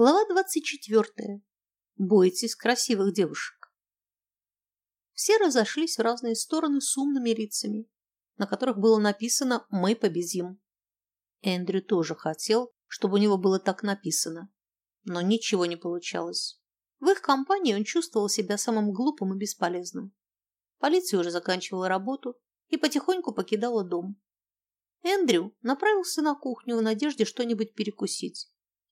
Глава двадцать четвертая. Бойтесь красивых девушек. Все разошлись в разные стороны с умными лицами, на которых было написано «Мы победим». Эндрю тоже хотел, чтобы у него было так написано, но ничего не получалось. В их компании он чувствовал себя самым глупым и бесполезным. Полиция уже заканчивала работу и потихоньку покидала дом. Эндрю направился на кухню в надежде что-нибудь перекусить.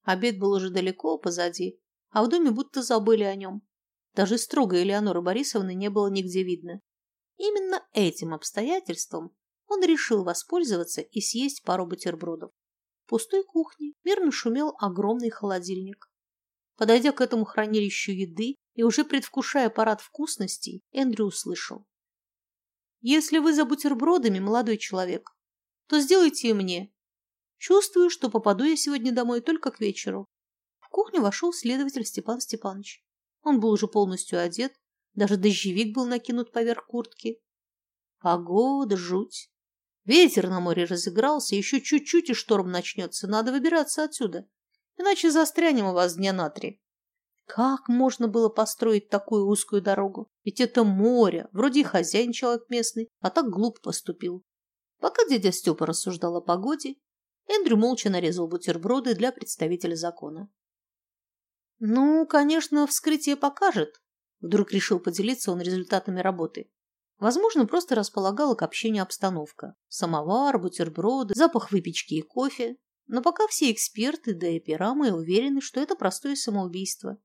Обед был уже далеко позади, а в доме будто забыли о нем. Даже строгой Элеоноры Борисовны не было нигде видно. Именно этим обстоятельством он решил воспользоваться и съесть пару бутербродов. В пустой кухне мирно шумел огромный холодильник. Подойдя к этому хранилищу еды и уже предвкушая парад вкусностей, Эндрю услышал. «Если вы за бутербродами, молодой человек, то сделайте и мне. Чувствую, что попаду я сегодня домой только к вечеру. В кухню вошел следователь Степан Степанович. Он был уже полностью одет, даже дождевик был накинут поверх куртки. Погода жуть. Ветер на море разыгрался, еще чуть-чуть и шторм начнется. Надо выбираться отсюда, иначе застрянем у вас дня на три. Как можно было построить такую узкую дорогу? Ведь это море, вроде и хозяин человек местный, а так глупо поступил. Пока дядя Степа рассуждал о погоде, Эндрю молча нарезал бутерброды для представителя закона. «Ну, конечно, вскрытие покажет», – вдруг решил поделиться он результатами работы. Возможно, просто располагала к общению обстановка. Самовар, бутерброды, запах выпечки и кофе. Но пока все эксперты, да и пирамы уверены, что это простое самоубийство.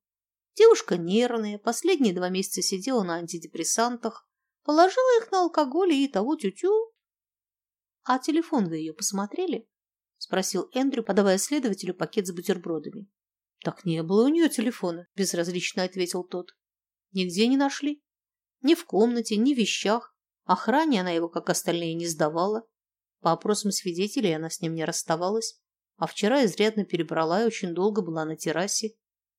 Девушка нервная, последние два месяца сидела на антидепрессантах, положила их на алкоголь и того тю-тю. А телефон вы ее посмотрели? Спросил Эндрю, подавая следователю пакет с бутербродами. Так не было у нее телефона, безразлично ответил тот. Нигде не нашли. Ни в комнате, ни в вещах. Охране она его, как остальные, не сдавала. По опросам свидетелей она с ним не расставалась. А вчера изрядно перебрала и очень долго была на террасе.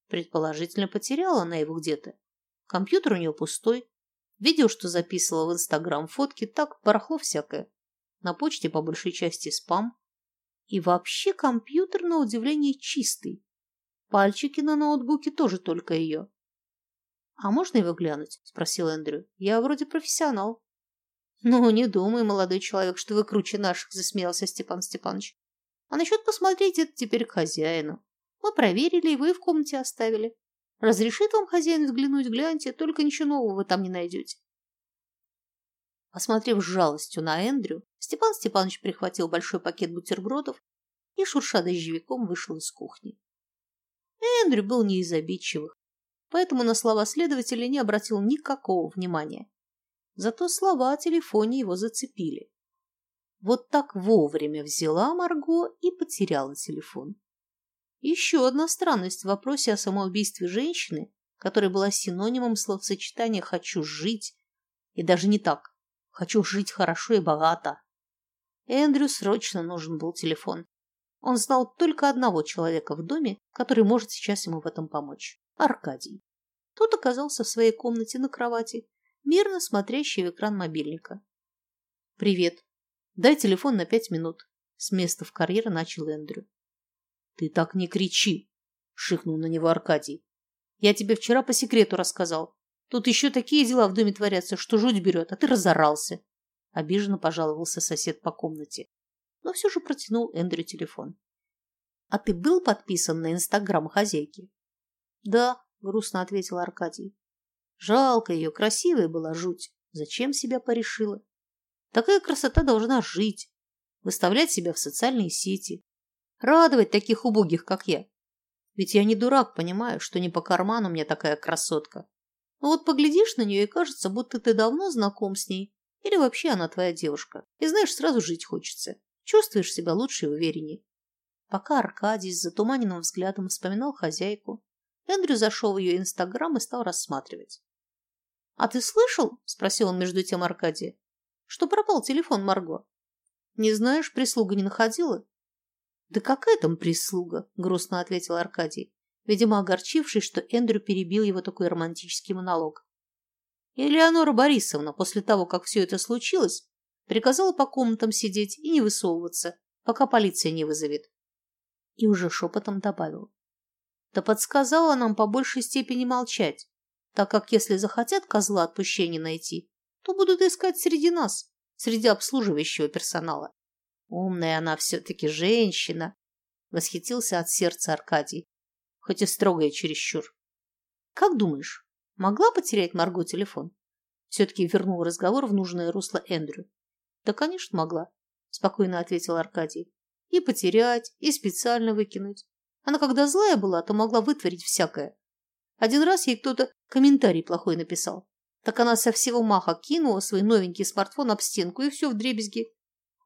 Предположительно, потеряла она его где-то. Компьютер у нее пустой. Видео, что записывала в Инстаграм фотки, так барахло всякое. На почте по большей части спам. И вообще компьютер, на удивление, чистый. Пальчики на ноутбуке тоже только ее. «А можно его глянуть?» – спросил Эндрю. «Я вроде профессионал». «Ну, не думай, молодой человек, что вы круче наших», – засмеялся Степан Степанович. «А насчет посмотреть это теперь к хозяину. Мы проверили, и вы в комнате оставили. Разрешит вам хозяин взглянуть, гляньте, только ничего нового вы там не найдете». Посмотрев с жалостью на Эндрю, Степан Степанович прихватил большой пакет бутербродов и, шурша дождевиком, вышел из кухни. Эндрю был не из обидчивых, поэтому на слова следователя не обратил никакого внимания. Зато слова о телефоне его зацепили. Вот так вовремя взяла Марго и потеряла телефон. Еще одна странность в вопросе о самоубийстве женщины, которая была синонимом словосочетания «хочу жить» и даже не так Хочу жить хорошо и богато. Эндрю срочно нужен был телефон. Он знал только одного человека в доме, который может сейчас ему в этом помочь. Аркадий. Тот оказался в своей комнате на кровати, мирно смотрящий в экран мобильника. «Привет. Дай телефон на пять минут». С места в карьер начал Эндрю. «Ты так не кричи!» – шикнул на него Аркадий. «Я тебе вчера по секрету рассказал. Тут еще такие дела в доме творятся, что жуть берет, а ты разорался. Обиженно пожаловался сосед по комнате. Но все же протянул Эндрю телефон. А ты был подписан на инстаграм хозяйки? Да, грустно ответил Аркадий. Жалко ее, красивая была жуть. Зачем себя порешила? Такая красота должна жить, выставлять себя в социальные сети, радовать таких убогих, как я. Ведь я не дурак, понимаю, что не по карману мне такая красотка. Но вот поглядишь на нее и кажется, будто ты давно знаком с ней, или вообще она твоя девушка. И знаешь, сразу жить хочется. Чувствуешь себя лучше и увереннее. Пока Аркадий с затуманенным взглядом вспоминал хозяйку, Эндрю зашел в ее инстаграм и стал рассматривать. «А ты слышал?» – спросил он между тем Аркадия. «Что пропал телефон Марго?» «Не знаешь, прислуга не находила?» «Да какая там прислуга?» – грустно ответил Аркадий видимо, огорчившись, что Эндрю перебил его такой романтический монолог. Элеонора Борисовна после того, как все это случилось, приказала по комнатам сидеть и не высовываться, пока полиция не вызовет. И уже шепотом добавил. да подсказала нам по большей степени молчать, так как если захотят козла отпущения найти, то будут искать среди нас, среди обслуживающего персонала. Умная она все-таки женщина, восхитился от сердца Аркадий, хоть и строгая чересчур. Как думаешь, могла потерять Марго телефон? Все-таки вернул разговор в нужное русло Эндрю. Да, конечно, могла, спокойно ответил Аркадий. И потерять, и специально выкинуть. Она когда злая была, то могла вытворить всякое. Один раз ей кто-то комментарий плохой написал. Так она со всего маха кинула свой новенький смартфон об стенку и все в дребезги.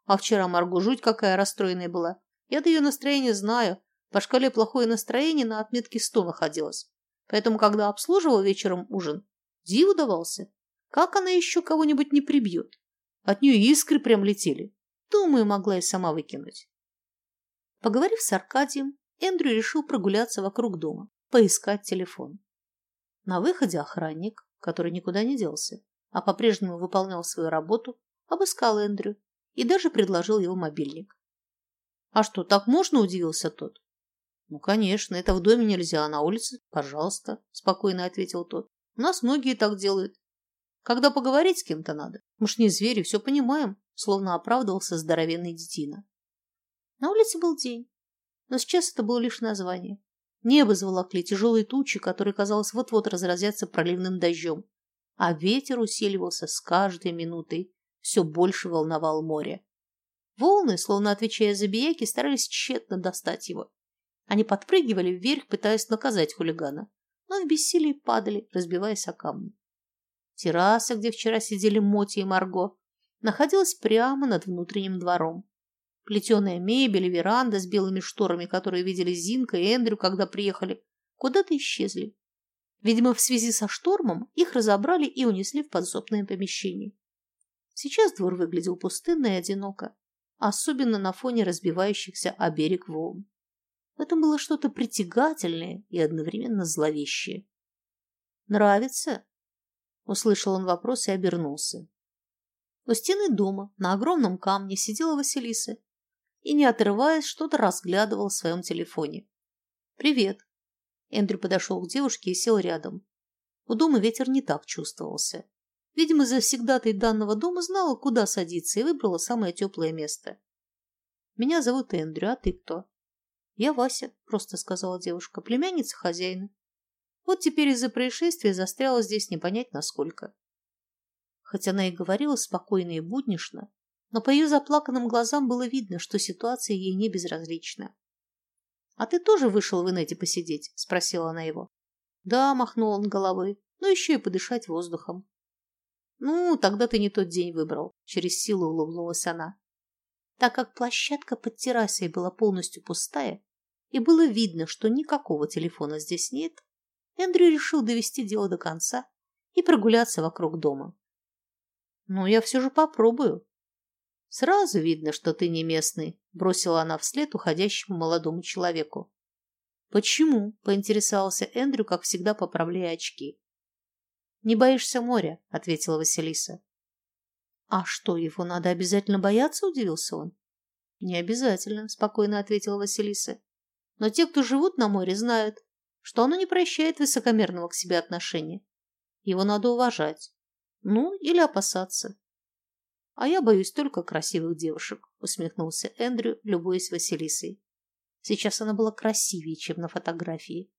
А вчера Марго жуть какая расстроенная была. Я-то ее настроение знаю. По шкале плохое настроение на отметке 100 находилось. Поэтому, когда обслуживал вечером ужин, диву давался. Как она еще кого-нибудь не прибьет? От нее искры прям летели. Думаю, могла и сама выкинуть. Поговорив с Аркадием, Эндрю решил прогуляться вокруг дома, поискать телефон. На выходе охранник, который никуда не делся, а по-прежнему выполнял свою работу, обыскал Эндрю и даже предложил его мобильник. «А что, так можно?» – удивился тот. «Ну, конечно, это в доме нельзя, а на улице – пожалуйста», – спокойно ответил тот. «У нас многие так делают. Когда поговорить с кем-то надо. Мы ж не звери, все понимаем», – словно оправдывался здоровенный детина. На улице был день, но сейчас это было лишь название. Небо заволокли тяжелые тучи, которые, казалось, вот-вот разразятся проливным дождем, а ветер усиливался с каждой минутой, все больше волновал море. Волны, словно отвечая за бияки, старались тщетно достать его. Они подпрыгивали вверх, пытаясь наказать хулигана, но в бессилии падали, разбиваясь о камни. Терраса, где вчера сидели Моти и Марго, находилась прямо над внутренним двором. Плетеная мебель веранда с белыми шторами, которые видели Зинка и Эндрю, когда приехали, куда-то исчезли. Видимо, в связи со штормом их разобрали и унесли в подсобное помещение. Сейчас двор выглядел пустынно и одиноко, особенно на фоне разбивающихся о берег волн. В этом было что-то притягательное и одновременно зловещее. «Нравится?» – услышал он вопрос и обернулся. У стены дома на огромном камне сидела Василиса и, не отрываясь, что-то разглядывал в своем телефоне. «Привет!» Эндрю подошел к девушке и сел рядом. У дома ветер не так чувствовался. Видимо, завсегдатай данного дома знала, куда садиться, и выбрала самое теплое место. «Меня зовут Эндрю, а ты кто?» «Я Вася», — просто сказала девушка, — «племянница хозяина. Вот теперь из-за происшествия застряла здесь не понять насколько». Хотя она и говорила спокойно и буднично, но по ее заплаканным глазам было видно, что ситуация ей не безразлична. «А ты тоже вышел в инете посидеть?» – спросила она его. «Да», – махнул он головой, – «но еще и подышать воздухом». «Ну, тогда ты не тот день выбрал», – через силу улыбнулась она. Так как площадка под террасой была полностью пустая, и было видно, что никакого телефона здесь нет, Эндрю решил довести дело до конца и прогуляться вокруг дома. «Ну, я все же попробую», Сразу видно, что ты не местный, бросила она вслед уходящему молодому человеку. Почему? поинтересовался Эндрю, как всегда поправляя очки. Не боишься моря, ответила Василиса. А что, его надо обязательно бояться, удивился он. Не обязательно, спокойно ответила Василиса. Но те, кто живут на море, знают, что оно не прощает высокомерного к себе отношения. Его надо уважать. Ну, или опасаться. А я боюсь только красивых девушек, усмехнулся Эндрю, любуясь Василисой. Сейчас она была красивее, чем на фотографии.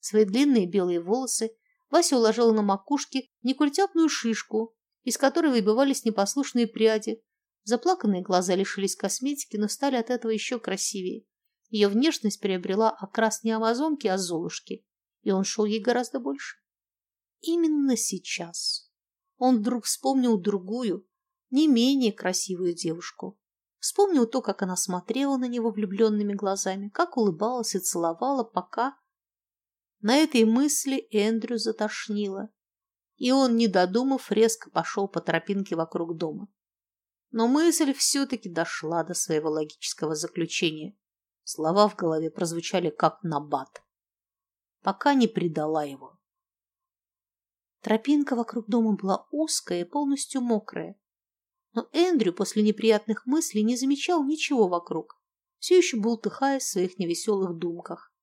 Свои длинные белые волосы Вася уложила на макушке некультяпную шишку, из которой выбивались непослушные пряди. Заплаканные глаза лишились косметики, но стали от этого еще красивее. Ее внешность приобрела окрас не амазонки, а золушки, и он шел ей гораздо больше. Именно сейчас он вдруг вспомнил другую, не менее красивую девушку. Вспомнил то, как она смотрела на него влюбленными глазами, как улыбалась и целовала, пока... На этой мысли Эндрю затошнило, и он, не додумав, резко пошел по тропинке вокруг дома. Но мысль все-таки дошла до своего логического заключения. Слова в голове прозвучали как набат. Пока не предала его. Тропинка вокруг дома была узкая и полностью мокрая. Но Эндрю после неприятных мыслей не замечал ничего вокруг, все еще бултыхая в своих невеселых думках.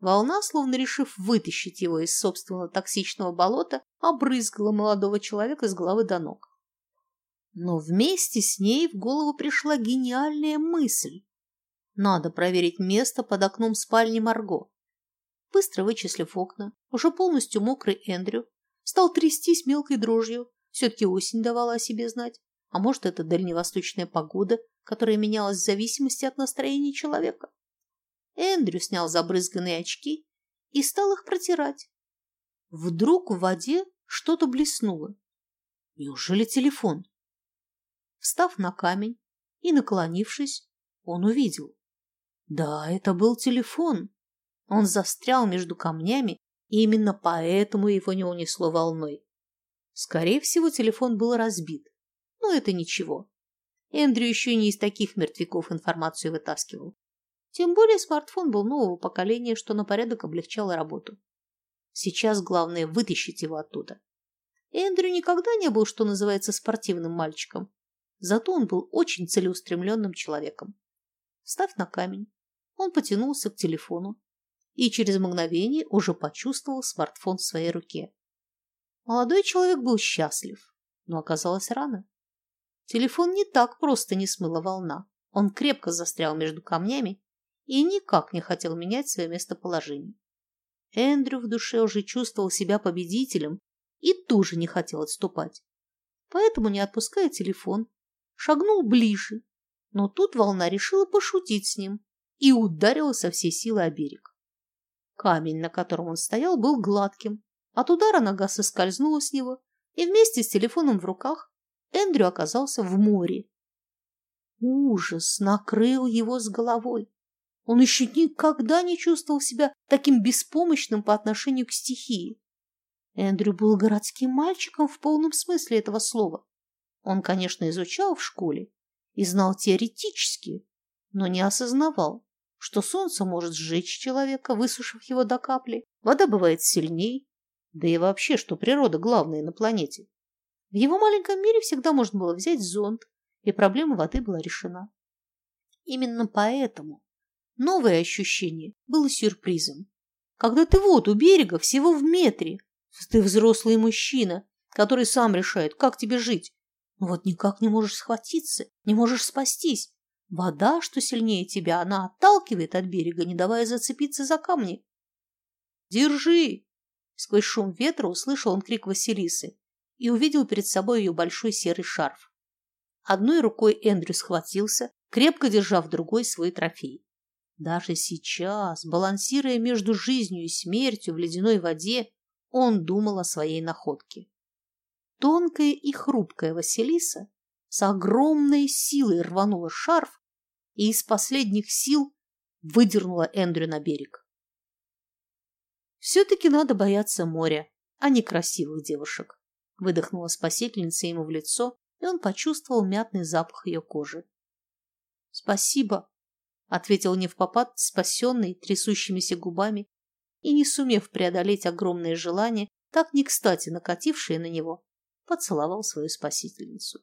Волна, словно решив вытащить его из собственного токсичного болота, обрызгала молодого человека с головы до ног. Но вместе с ней в голову пришла гениальная мысль. Надо проверить место под окном спальни Марго. Быстро вычислив окна, уже полностью мокрый Эндрю стал трястись мелкой дрожью. Все-таки осень давала о себе знать. А может, это дальневосточная погода, которая менялась в зависимости от настроения человека. Эндрю снял забрызганные очки и стал их протирать. Вдруг в воде что-то блеснуло. Неужели телефон? Встав на камень и наклонившись, он увидел. Да, это был телефон. Он застрял между камнями, и именно поэтому его не унесло волной. Скорее всего, телефон был разбит. Но это ничего. Эндрю еще не из таких мертвяков информацию вытаскивал. Тем более смартфон был нового поколения, что на порядок облегчало работу. Сейчас главное вытащить его оттуда. Эндрю никогда не был, что называется, спортивным мальчиком. Зато он был очень целеустремленным человеком. Встав на камень, он потянулся к телефону и через мгновение уже почувствовал смартфон в своей руке. Молодой человек был счастлив, но оказалось рано. Телефон не так просто не смыла волна. Он крепко застрял между камнями и никак не хотел менять свое местоположение. Эндрю в душе уже чувствовал себя победителем и тоже не хотел отступать. Поэтому, не отпуская телефон, шагнул ближе, но тут волна решила пошутить с ним и ударила со всей силы о берег. Камень, на котором он стоял, был гладким. От удара нога соскользнула с него, и вместе с телефоном в руках Эндрю оказался в море. Ужас накрыл его с головой. Он еще никогда не чувствовал себя таким беспомощным по отношению к стихии. Эндрю был городским мальчиком в полном смысле этого слова. Он, конечно, изучал в школе и знал теоретически, но не осознавал, что солнце может сжечь человека, высушив его до капли, вода бывает сильней, да и вообще, что природа главная на планете. В его маленьком мире всегда можно было взять зонт, и проблема воды была решена. Именно поэтому новое ощущение было сюрпризом. Когда ты вот у берега, всего в метре, ты взрослый мужчина, который сам решает, как тебе жить. Но вот никак не можешь схватиться, не можешь спастись. Вода, что сильнее тебя, она отталкивает от берега, не давая зацепиться за камни. «Держи!» Сквозь шум ветра услышал он крик Василисы и увидел перед собой ее большой серый шарф. Одной рукой Эндрю схватился, крепко держа в другой свой трофей. Даже сейчас, балансируя между жизнью и смертью в ледяной воде, он думал о своей находке. Тонкая и хрупкая Василиса с огромной силой рванула шарф и из последних сил выдернула Эндрю на берег. «Все-таки надо бояться моря, а не красивых девушек», выдохнула спасительница ему в лицо, и он почувствовал мятный запах ее кожи. «Спасибо», — ответил невпопад, спасенный трясущимися губами и, не сумев преодолеть огромное желание, так не кстати накатившее на него, поцеловал свою спасительницу.